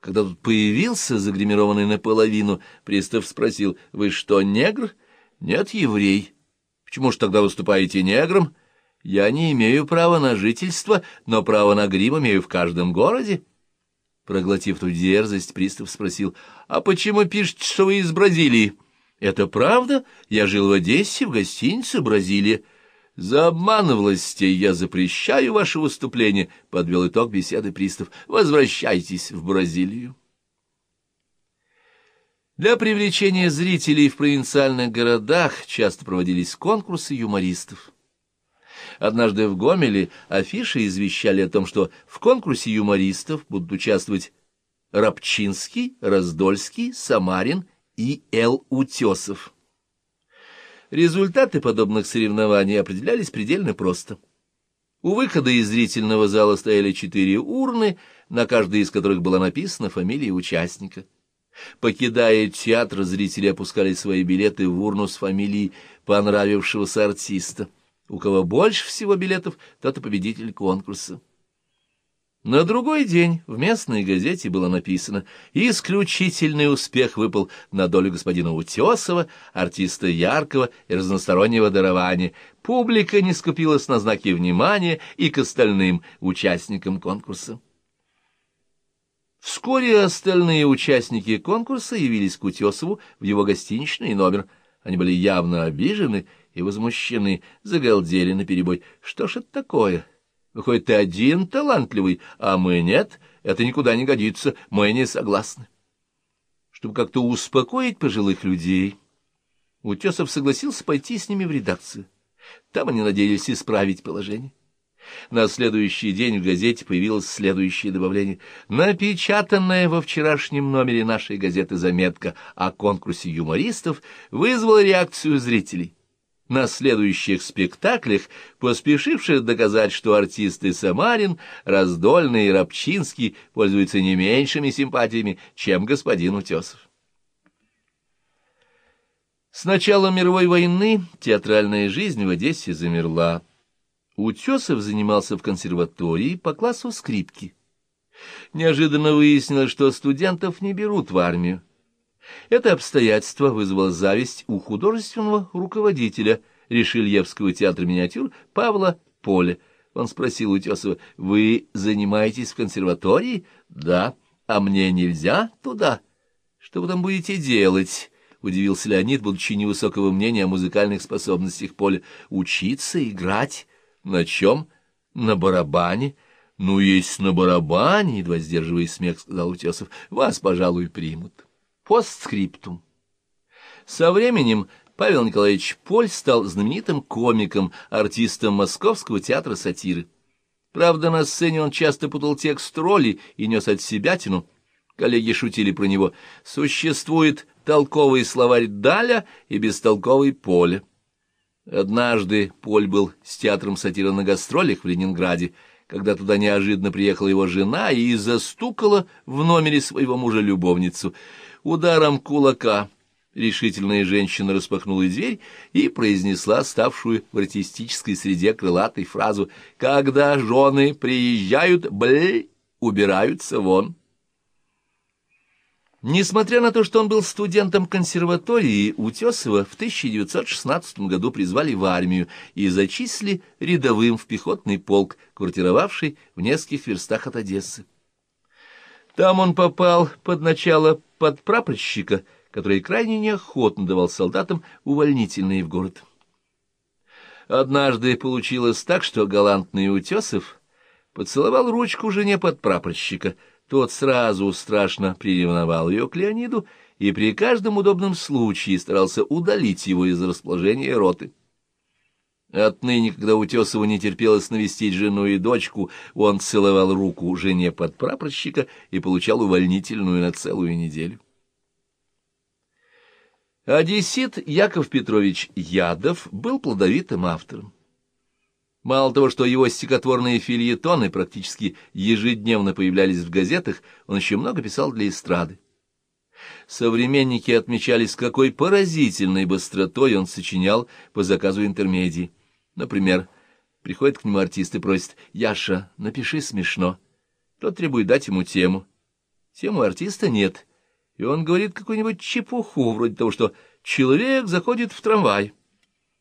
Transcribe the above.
Когда тут появился, загримированный наполовину, пристав спросил, «Вы что, негр?» «Нет, еврей». «Почему же тогда выступаете негром?» «Я не имею права на жительство, но право на грим имею в каждом городе». Проглотив ту дерзость, пристав спросил, «А почему пишете, что вы из Бразилии?» «Это правда? Я жил в Одессе, в гостинице «Бразилия». «За обман властей я запрещаю ваше выступление», — подвел итог беседы пристав. «Возвращайтесь в Бразилию». Для привлечения зрителей в провинциальных городах часто проводились конкурсы юмористов. Однажды в Гомеле афиши извещали о том, что в конкурсе юмористов будут участвовать Рабчинский, Раздольский, Самарин и Эл Утесов. Результаты подобных соревнований определялись предельно просто. У выхода из зрительного зала стояли четыре урны, на каждой из которых была написана фамилия участника. Покидая театр, зрители опускали свои билеты в урну с фамилией понравившегося артиста. У кого больше всего билетов, тот и победитель конкурса. На другой день в местной газете было написано «Исключительный успех выпал на долю господина Утесова, артиста яркого и разностороннего дарования. Публика не скупилась на знаки внимания и к остальным участникам конкурса». Вскоре остальные участники конкурса явились к Утесову в его гостиничный номер. Они были явно обижены и возмущены, загалдели наперебой. «Что ж это такое?» Выходит, ты один талантливый, а мы нет. Это никуда не годится, мы не согласны. Чтобы как-то успокоить пожилых людей, Утесов согласился пойти с ними в редакцию. Там они надеялись исправить положение. На следующий день в газете появилось следующее добавление. Напечатанная во вчерашнем номере нашей газеты заметка о конкурсе юмористов вызвала реакцию зрителей на следующих спектаклях, поспешивших доказать, что артисты Самарин, Раздольный и Рабчинский пользуются не меньшими симпатиями, чем господин Утесов. С начала мировой войны театральная жизнь в Одессе замерла. Утесов занимался в консерватории по классу скрипки. Неожиданно выяснилось, что студентов не берут в армию. Это обстоятельство вызвало зависть у художественного руководителя Решельевского театра миниатюр Павла Поля. Он спросил Утесова, «Вы занимаетесь в консерватории?» «Да. А мне нельзя туда?» «Что вы там будете делать?» — удивился Леонид, будучи невысокого мнения о музыкальных способностях Поля. «Учиться играть? На чем? На барабане?» «Ну, есть на барабане», — едва сдерживая смех, сказал Утесов, — «вас, пожалуй, примут». Постскриптум. Со временем Павел Николаевич Поль стал знаменитым комиком, артистом Московского театра сатиры. Правда, на сцене он часто путал текст роли и нес от себя тяну. Коллеги шутили про него. Существует толковый словарь Даля и бестолковый Поля. Однажды Поль был с театром сатиры на гастролях в Ленинграде, когда туда неожиданно приехала его жена и застукала в номере своего мужа любовницу — Ударом кулака решительная женщина распахнула дверь и произнесла ставшую в артистической среде крылатой фразу «Когда жены приезжают, бль, убираются вон». Несмотря на то, что он был студентом консерватории, Утесова в 1916 году призвали в армию и зачислили рядовым в пехотный полк, квартировавший в нескольких верстах от Одессы. Там он попал под начало подпрапорщика, который крайне неохотно давал солдатам увольнительные в город. Однажды получилось так, что галантный Утесов поцеловал ручку жене подпрапорщика. Тот сразу страшно приревновал ее к Леониду и при каждом удобном случае старался удалить его из расположения роты. Отныне, когда Утесову не терпелось навестить жену и дочку, он целовал руку жене подпрапорщика и получал увольнительную на целую неделю. Одессит Яков Петрович Ядов был плодовитым автором. Мало того, что его стихотворные фильетоны практически ежедневно появлялись в газетах, он еще много писал для эстрады. Современники отмечали, с какой поразительной быстротой он сочинял по заказу интермедии. Например, приходит к нему артист и просит «Яша, напиши смешно». Тот требует дать ему тему. Тем у артиста нет, и он говорит какую-нибудь чепуху, вроде того, что человек заходит в трамвай.